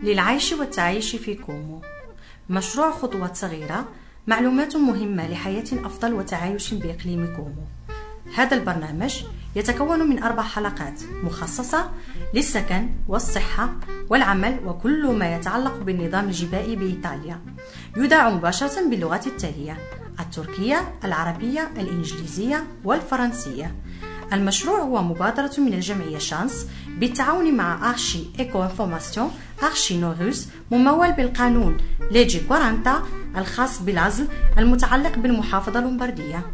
للعيش والتعيش في كومو. مشروع خطوات صغيرة معلومات مهمة لحياة أفضل وتعايش بإقليم كومو. هذا البرنامج يتكون من أربع حلقات مخصصة للسكن والصحة والعمل وكل ما يتعلق بالنظام الجبائي بإيطاليا. يذاع مباشرة باللغات التالية التركية، العربية، الإنجليزية والفرنسية. المشروع هو مبادرة من الجمعية شانس بالتعاون مع أرشي إيكو إنفورماسيون أرشي نوروس ممول بالقانون ليجي 40 الخاص بالعزل المتعلق بالمحافظة اللومبردية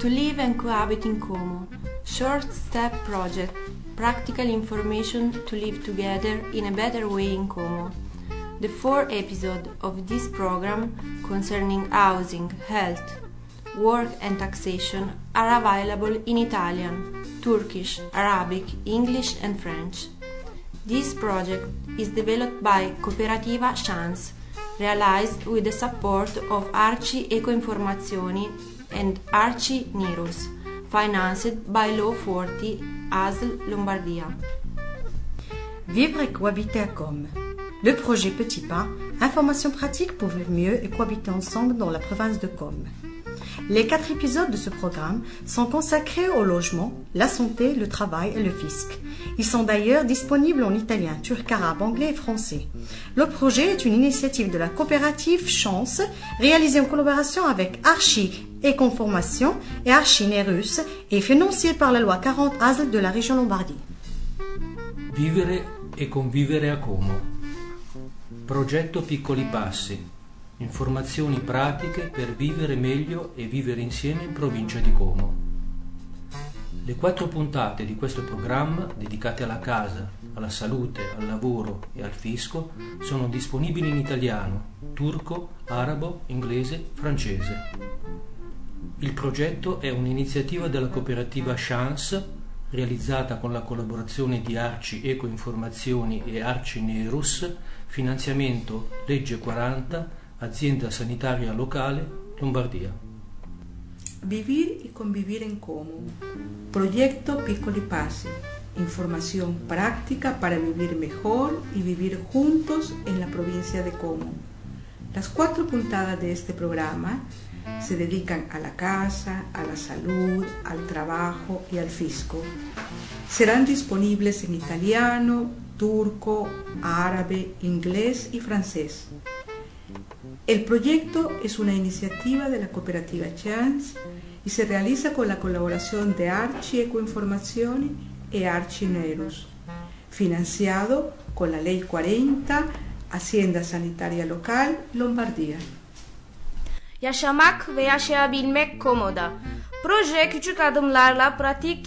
To live and cohabit in Como. Short step project. Practical information to live together in a better way in Como. The four episodes of this program concerning housing, health, work and taxation are available in Italian, Turkish, Arabic, English and French. This project is developed by Cooperativa Chance, realized with the support of Arci Ecoinformazioni and Arci Nirus, financed by Law 40 ASL Lombardia. Vivre et cohabiter à Com. Le projet Petit Pas, information pratique pour vivre mieux et cohabiter ensemble dans la province de Com. Les quatre épisodes de ce programme sont consacrés au logement, la santé, le travail et le fisc. Ils sont d'ailleurs disponibles en italien, turc, arabe, anglais et français. Le projet est une initiative de la coopérative Chance, réalisée en collaboration avec Archi et Conformation et Archi Nerus et financée par la loi 40 ASL de la région Lombardie. Vivere e convivere a Como. Progetto Piccoli Passi. Informazioni pratiche per vivere meglio e vivere insieme in provincia di Como. Le quattro puntate di questo programma, dedicate alla casa, alla salute, al lavoro e al fisco, sono disponibili in italiano, turco, arabo, inglese, francese. Il progetto è un'iniziativa della cooperativa Chance realizzata con la collaborazione di Arci Eco Informazioni e Arci Nerus, finanziamento Legge 40, azienda sanitaria locale, Lombardia. Vivir y convivir en común. Proyecto Piccoli Passi. Información práctica para vivir mejor y vivir juntos en la provincia de Como. Las cuatro puntadas de este programa se dedican a la casa, a la salud, al trabajo y al fisco. Serán disponibles en italiano, turco, árabe, inglés y francés. El proyecto es una iniciativa de la cooperativa Chance y se realiza con la colaboración de Archi Ecoinformazioni e Archi Nerus, financiado con la Ley 40, Hacienda Sanitaria Local, Lombardía. Yaşamak ve yaşayabilmek komoda. Proje küçük adımlarla pratik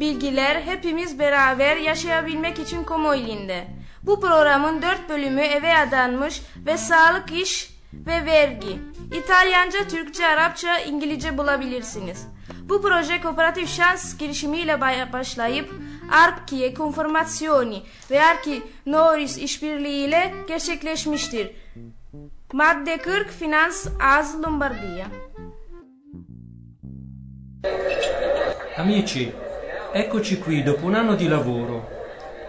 bilgiler hepimiz beraber yaşayabilmek için Komo ilinde. Bu programın dört bölümü eve adanmış ve sağlık iş ve vergi. İtalyanca, Türkçe, Arapça, İngilizce bulabilirsiniz. Bu proje kooperatif şans girişimiyle başlayıp Arki Konformasyoni ve Arki Noris işbirliğiyle gerçekleşmiştir. Madde 40 Finans AS Lombardia. Amici, eccoci qui dopo un anno di lavoro.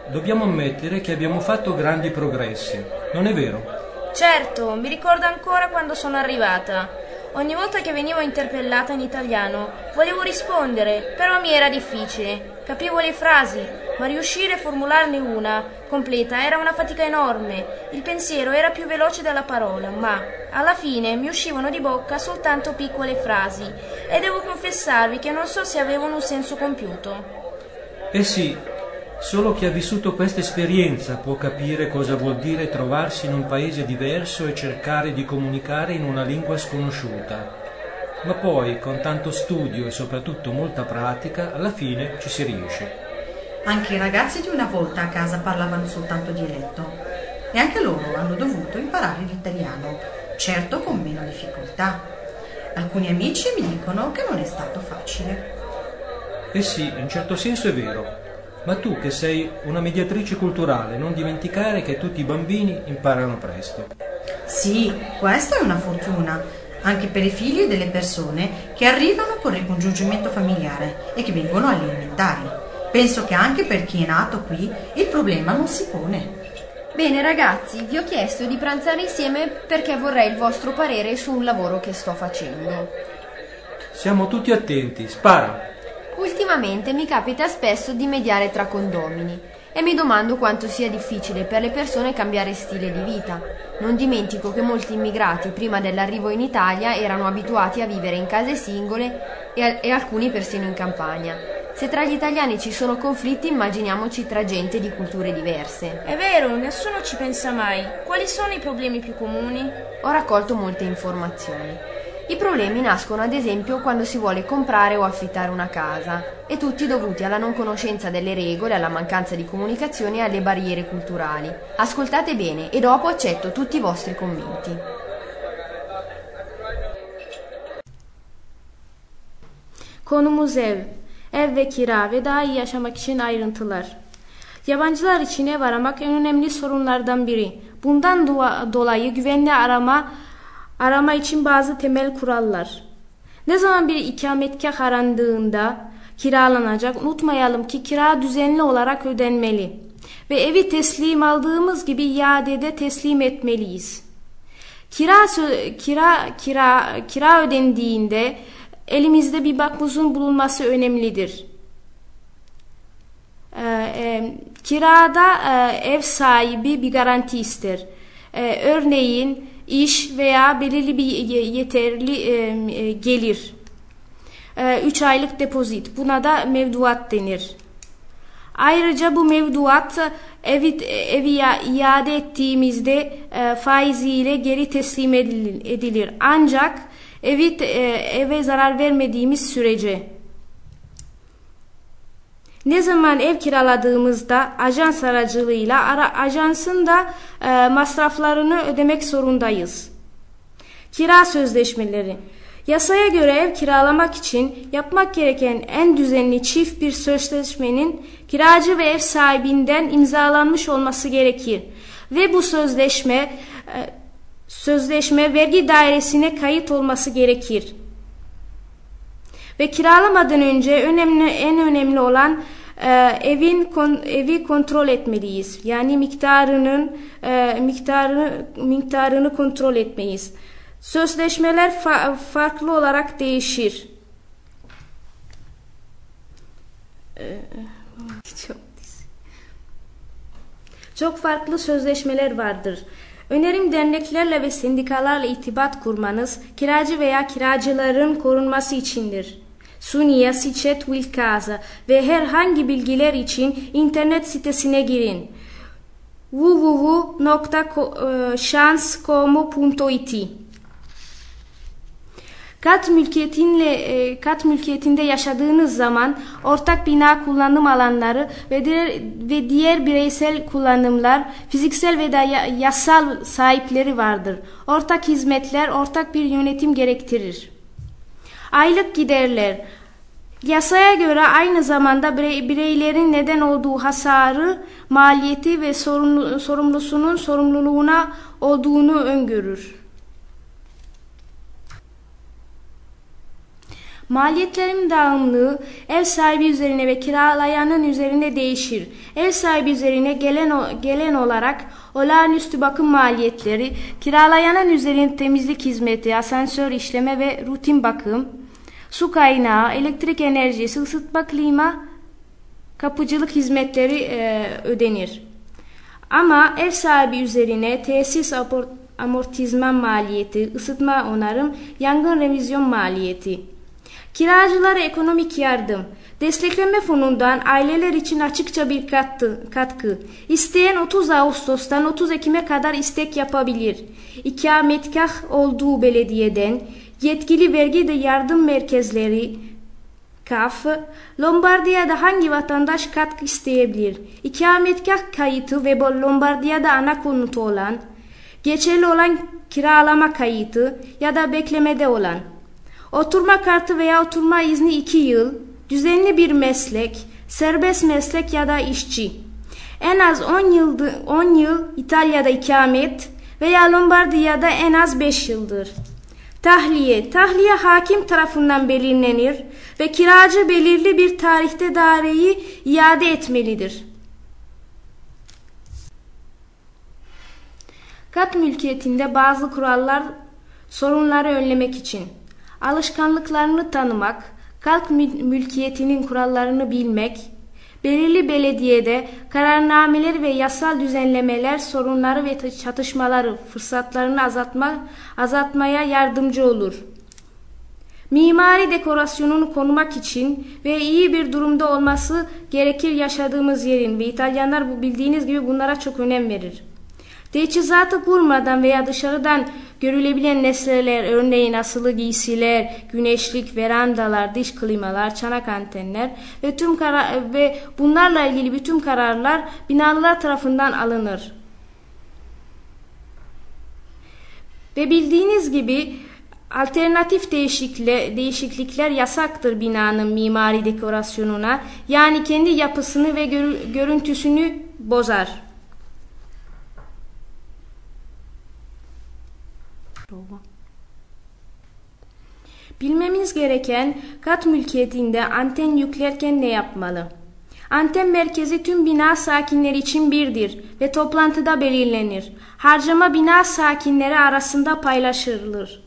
Dobbiamo ammettere che abbiamo fatto grandi progressi, non è vero? Certo, mi ricordo ancora quando sono arrivata. Ogni volta che venivo interpellata in italiano volevo rispondere, però mi era difficile. Capivo le frasi, ma riuscire a formularne una completa era una fatica enorme. Il pensiero era più veloce della parola, ma alla fine mi uscivano di bocca soltanto piccole frasi e devo confessarvi che non so se avevano un senso compiuto. Eh sì, solo chi ha vissuto questa esperienza può capire cosa vuol dire trovarsi in un paese diverso e cercare di comunicare in una lingua sconosciuta. Ma poi, con tanto studio e soprattutto molta pratica, alla fine ci si riesce. Anche i ragazzi di una volta a casa parlavano soltanto dialetto e anche loro hanno dovuto imparare l'italiano, certo con meno difficoltà. Alcuni amici mi dicono che non è stato facile. Eh sì, in certo senso è vero. Ma tu che sei una mediatrice culturale, non dimenticare che tutti i bambini imparano presto. Sì, questa è una fortuna, anche per i figli delle persone che arrivano con il ricongiungimento familiare e che vengono alle elementari. Penso che anche per chi è nato qui il problema non si pone. Bene ragazzi, vi ho chiesto di pranzare insieme perché vorrei il vostro parere su un lavoro che sto facendo. Siamo tutti attenti, spara. Ultimamente mi capita spesso di mediare tra condomini e mi domando quanto sia difficile per le persone cambiare stile di vita. Non dimentico che molti immigrati prima dell'arrivo in Italia erano abituati a vivere in case singole e, e alcuni persino in campagna. Se tra gli italiani ci sono conflitti, immaginiamoci tra gente di culture diverse. È vero, nessuno ci pensa mai. Quali sono i problemi più comuni? Ho raccolto molte informazioni. I problemi nascono ad esempio quando si vuole comprare o affittare una casa e tutti dovuti alla non conoscenza delle regole, alla mancanza di comunicazione e alle barriere culturali. Ascoltate bene e dopo accetto tutti i vostri commenti. Konumuz ev. Ev ve kira ve daha iyi yaşamak için ayrıntılar. Yabancılar için ev aramak en önemli sorunlardan biri. Bundan dolayı güvenli arama arama için bazı temel kurallar. Ne zaman bir ikametgah arandığında kiralanacak unutmayalım ki kira düzenli olarak ödenmeli ve evi teslim aldığımız gibi iadede teslim etmeliyiz. Kira kira kira kira ödendiğinde elimizde bir bakmuzun bulunması önemlidir. Ee, e, kirada e, ev sahibi bir garanti ister. Ee, örneğin iş veya belirli bir yeterli e, gelir. 3 e, aylık depozit. Buna da mevduat denir. Ayrıca bu mevduat evi, evi iade ettiğimizde e, faiziyle geri teslim edilir. Ancak evi, e, eve zarar vermediğimiz sürece. Ne zaman ev kiraladığımızda ajans aracılığıyla ara, ajansın da e, masraflarını ödemek zorundayız. Kira sözleşmeleri Yasaya göre ev kiralamak için yapmak gereken en düzenli çift bir sözleşmenin kiracı ve ev sahibinden imzalanmış olması gerekir. Ve bu sözleşme e, sözleşme vergi dairesine kayıt olması gerekir. Ve kiralamadan önce önemli en önemli olan e, evin kon, evi kontrol etmeliyiz. Yani miktarının e, miktarını miktarını kontrol etmeyiz. Sözleşmeler fa farklı olarak değişir. E, çok, çok farklı sözleşmeler vardır. Önerim derneklerle ve sendikalarla itibat kurmanız, kiracı veya kiracıların korunması içindir. Sunia Sichet Wilkasa ve herhangi bilgiler için internet sitesine girin. www.şanscomu.it Kat mülkiyetinle e, kat mülkiyetinde yaşadığınız zaman ortak bina kullanım alanları ve diğer, ve diğer bireysel kullanımlar fiziksel ve da yasal sahipleri vardır. Ortak hizmetler ortak bir yönetim gerektirir. Aylık giderler Yasaya göre aynı zamanda bireylerin neden olduğu hasarı, maliyeti ve sorumlusunun sorumluluğuna olduğunu öngörür. Maliyetlerin dağımlığı ev sahibi üzerine ve kiralayanın üzerine değişir. Ev sahibi üzerine gelen, gelen olarak olağanüstü bakım maliyetleri, kiralayanın üzerine temizlik hizmeti, asansör işleme ve rutin bakım, su kaynağı, elektrik enerjisi, ısıtma klima, kapıcılık hizmetleri e, ödenir. Ama ev sahibi üzerine tesis amortizman maliyeti, ısıtma onarım, yangın revizyon maliyeti, Kiracılara ekonomik yardım. Destekleme fonundan aileler için açıkça bir katkı, katkı. İsteyen 30 Ağustos'tan 30 Ekim'e kadar istek yapabilir. İkametgah olduğu belediyeden yetkili vergi de yardım merkezleri KAF, Lombardiya'da hangi vatandaş katkı isteyebilir? İkametgah kayıtı ve Lombardiya'da ana konutu olan, geçerli olan kiralama kayıtı ya da beklemede olan Oturma kartı veya oturma izni 2 yıl, düzenli bir meslek, serbest meslek ya da işçi. En az 10 yıl, 10 yıl İtalya'da ikamet veya Lombardiya'da en az 5 yıldır. Tahliye. Tahliye hakim tarafından belirlenir ve kiracı belirli bir tarihte daireyi iade etmelidir. Kat mülkiyetinde bazı kurallar sorunları önlemek için alışkanlıklarını tanımak, kat mülkiyetinin kurallarını bilmek, belirli belediyede kararnameler ve yasal düzenlemeler sorunları ve çatışmaları, fırsatlarını azaltma, azaltmaya yardımcı olur. Mimari dekorasyonunu korumak için ve iyi bir durumda olması gerekir yaşadığımız yerin ve İtalyanlar bu bildiğiniz gibi bunlara çok önem verir. Teçhizatı kurmadan veya dışarıdan görülebilen nesneler, örneğin asılı giysiler, güneşlik, verandalar, dış klimalar, çanak antenler ve tüm ve bunlarla ilgili bütün kararlar binalılar tarafından alınır. Ve bildiğiniz gibi alternatif değişiklikler, değişiklikler yasaktır binanın mimari dekorasyonuna. Yani kendi yapısını ve görüntüsünü bozar. Bilmemiz gereken kat mülkiyetinde anten yüklerken ne yapmalı? Anten merkezi tüm bina sakinleri için birdir ve toplantıda belirlenir. Harcama bina sakinleri arasında paylaşılır.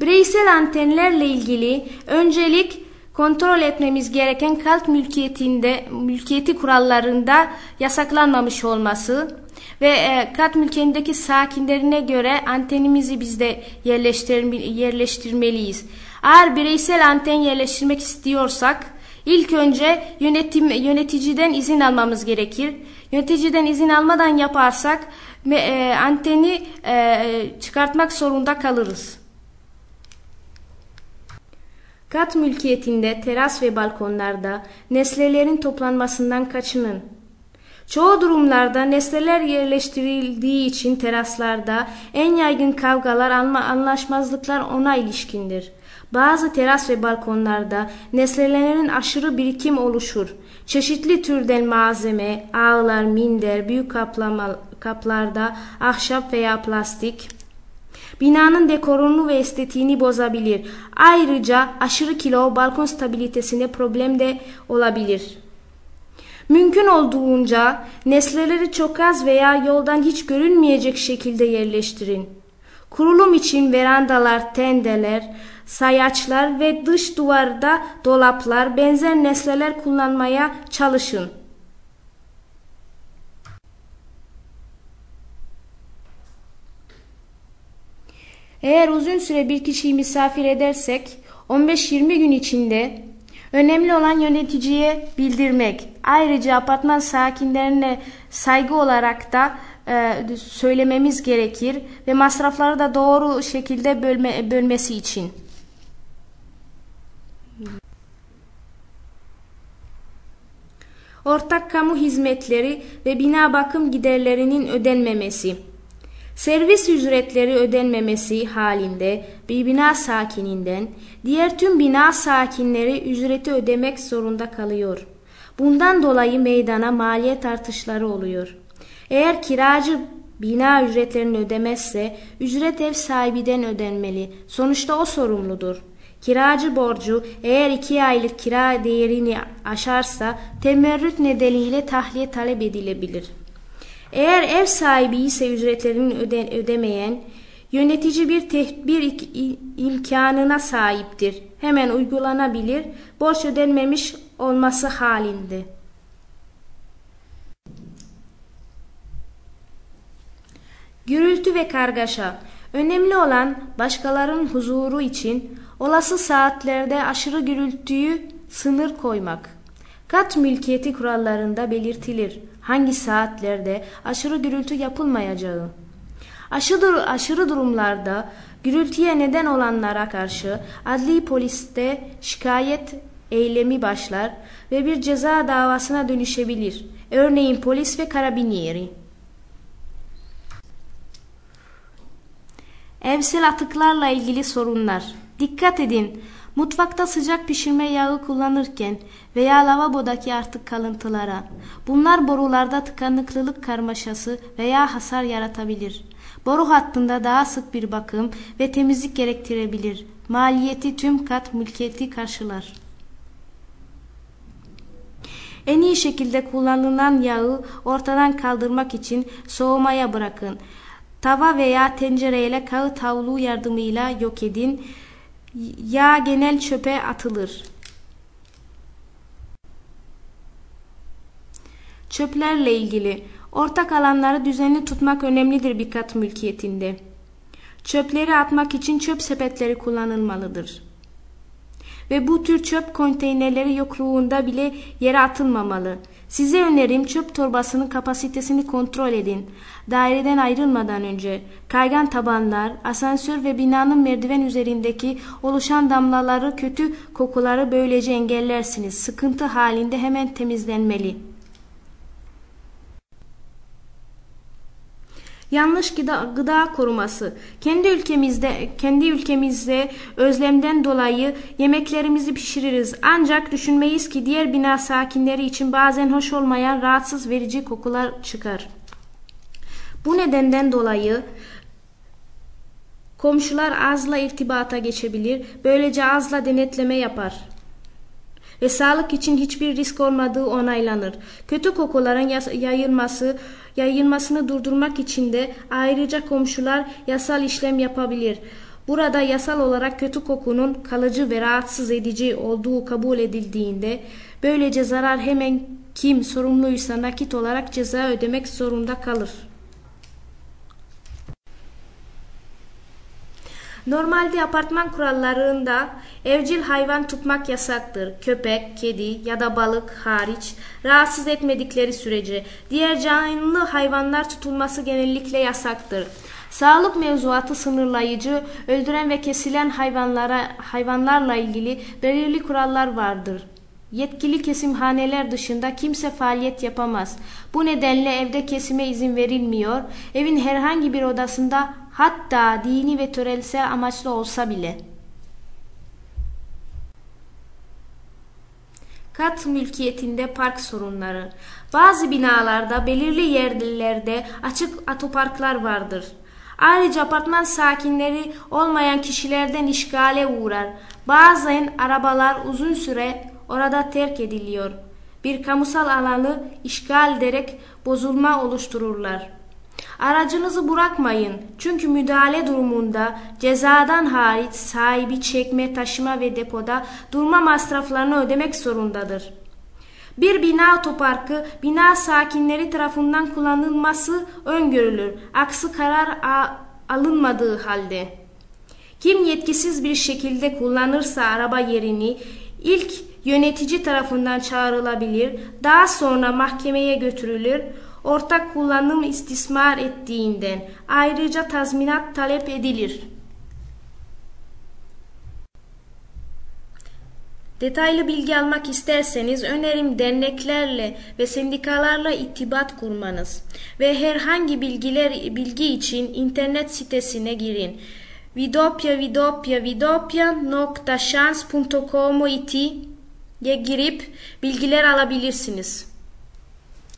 Bireysel antenlerle ilgili öncelik kontrol etmemiz gereken kalt mülkiyetinde mülkiyeti kurallarında yasaklanmamış olması, ve e, kat mülkiyetindeki sakinlerine göre antenimizi biz de yerleştirmeliyiz. Eğer bireysel anten yerleştirmek istiyorsak ilk önce yönetim yöneticiden izin almamız gerekir. Yöneticiden izin almadan yaparsak e, anteni e, çıkartmak zorunda kalırız. Kat mülkiyetinde teras ve balkonlarda nesnelerin toplanmasından kaçının. Çoğu durumlarda nesneler yerleştirildiği için teraslarda en yaygın kavgalar, anlaşmazlıklar ona ilişkindir. Bazı teras ve balkonlarda nesnelerin aşırı birikim oluşur. Çeşitli türden malzeme, ağlar, minder, büyük kaplama, kaplarda ahşap veya plastik, binanın dekorunu ve estetiğini bozabilir. Ayrıca aşırı kilo balkon stabilitesine problem de olabilir. Mümkün olduğunca nesneleri çok az veya yoldan hiç görünmeyecek şekilde yerleştirin. Kurulum için verandalar, tendeler, sayaçlar ve dış duvarda dolaplar benzer nesneler kullanmaya çalışın. Eğer uzun süre bir kişiyi misafir edersek 15-20 gün içinde Önemli olan yöneticiye bildirmek. Ayrıca apartman sakinlerine saygı olarak da e, söylememiz gerekir ve masrafları da doğru şekilde bölme, bölmesi için. Ortak kamu hizmetleri ve bina bakım giderlerinin ödenmemesi. Servis ücretleri ödenmemesi halinde bir bina sakininden diğer tüm bina sakinleri ücreti ödemek zorunda kalıyor. Bundan dolayı meydana maliyet artışları oluyor. Eğer kiracı bina ücretlerini ödemezse ücret ev sahibiden ödenmeli. Sonuçta o sorumludur. Kiracı borcu eğer iki aylık kira değerini aşarsa temerrüt nedeniyle tahliye talep edilebilir. Eğer ev sahibi ise ücretlerini öde ödemeyen, yönetici bir tedbir imkanına sahiptir. Hemen uygulanabilir, borç ödenmemiş olması halinde. Gürültü ve kargaşa. Önemli olan başkalarının huzuru için olası saatlerde aşırı gürültüyü sınır koymak. Kat mülkiyeti kurallarında belirtilir hangi saatlerde aşırı gürültü yapılmayacağı. Aşırı, aşırı durumlarda gürültüye neden olanlara karşı adli poliste şikayet eylemi başlar ve bir ceza davasına dönüşebilir. Örneğin polis ve karabinieri. Evsel atıklarla ilgili sorunlar. Dikkat edin, Mutfakta sıcak pişirme yağı kullanırken veya lavabodaki artık kalıntılara. Bunlar borularda tıkanıklılık karmaşası veya hasar yaratabilir. Boru hattında daha sık bir bakım ve temizlik gerektirebilir. Maliyeti tüm kat mülkiyeti karşılar. En iyi şekilde kullanılan yağı ortadan kaldırmak için soğumaya bırakın. Tava veya tencereyle kağıt havlu yardımıyla yok edin. Yağ genel çöpe atılır. Çöplerle ilgili ortak alanları düzenli tutmak önemlidir bir kat mülkiyetinde. Çöpleri atmak için çöp sepetleri kullanılmalıdır. Ve bu tür çöp konteynerleri yokluğunda bile yere atılmamalı. Size önerim çöp torbasının kapasitesini kontrol edin. Daireden ayrılmadan önce kaygan tabanlar, asansör ve binanın merdiven üzerindeki oluşan damlaları, kötü kokuları böylece engellersiniz. Sıkıntı halinde hemen temizlenmeli. Yanlış gıda, gıda koruması. Kendi ülkemizde kendi ülkemizde özlemden dolayı yemeklerimizi pişiririz. Ancak düşünmeyiz ki diğer bina sakinleri için bazen hoş olmayan rahatsız verici kokular çıkar. Bu nedenden dolayı komşular azla irtibata geçebilir. Böylece azla denetleme yapar ve sağlık için hiçbir risk olmadığı onaylanır. Kötü kokuların yayılması yayılmasını durdurmak için de ayrıca komşular yasal işlem yapabilir. Burada yasal olarak kötü kokunun kalıcı ve rahatsız edici olduğu kabul edildiğinde böylece zarar hemen kim sorumluysa nakit olarak ceza ödemek zorunda kalır. Normalde apartman kurallarında evcil hayvan tutmak yasaktır. Köpek, kedi ya da balık hariç rahatsız etmedikleri sürece diğer canlı hayvanlar tutulması genellikle yasaktır. Sağlık mevzuatı sınırlayıcı, öldüren ve kesilen hayvanlara hayvanlarla ilgili belirli kurallar vardır. Yetkili kesimhaneler dışında kimse faaliyet yapamaz. Bu nedenle evde kesime izin verilmiyor. Evin herhangi bir odasında hatta dini ve törelsel amaçlı olsa bile. Kat mülkiyetinde park sorunları. Bazı binalarda belirli yerlerde açık otoparklar vardır. Ayrıca apartman sakinleri olmayan kişilerden işgale uğrar. Bazen arabalar uzun süre orada terk ediliyor. Bir kamusal alanı işgal ederek bozulma oluştururlar. Aracınızı bırakmayın çünkü müdahale durumunda cezadan hariç sahibi çekme, taşıma ve depoda durma masraflarını ödemek zorundadır. Bir bina otoparkı bina sakinleri tarafından kullanılması öngörülür. Aksi karar alınmadığı halde. Kim yetkisiz bir şekilde kullanırsa araba yerini ilk yönetici tarafından çağrılabilir, daha sonra mahkemeye götürülür, ortak kullanım istismar ettiğinden ayrıca tazminat talep edilir. Detaylı bilgi almak isterseniz önerim derneklerle ve sendikalarla itibat kurmanız ve herhangi bilgiler bilgi için internet sitesine girin. Vidopya vidopya vidopya.şans.com.it ye girip bilgiler alabilirsiniz.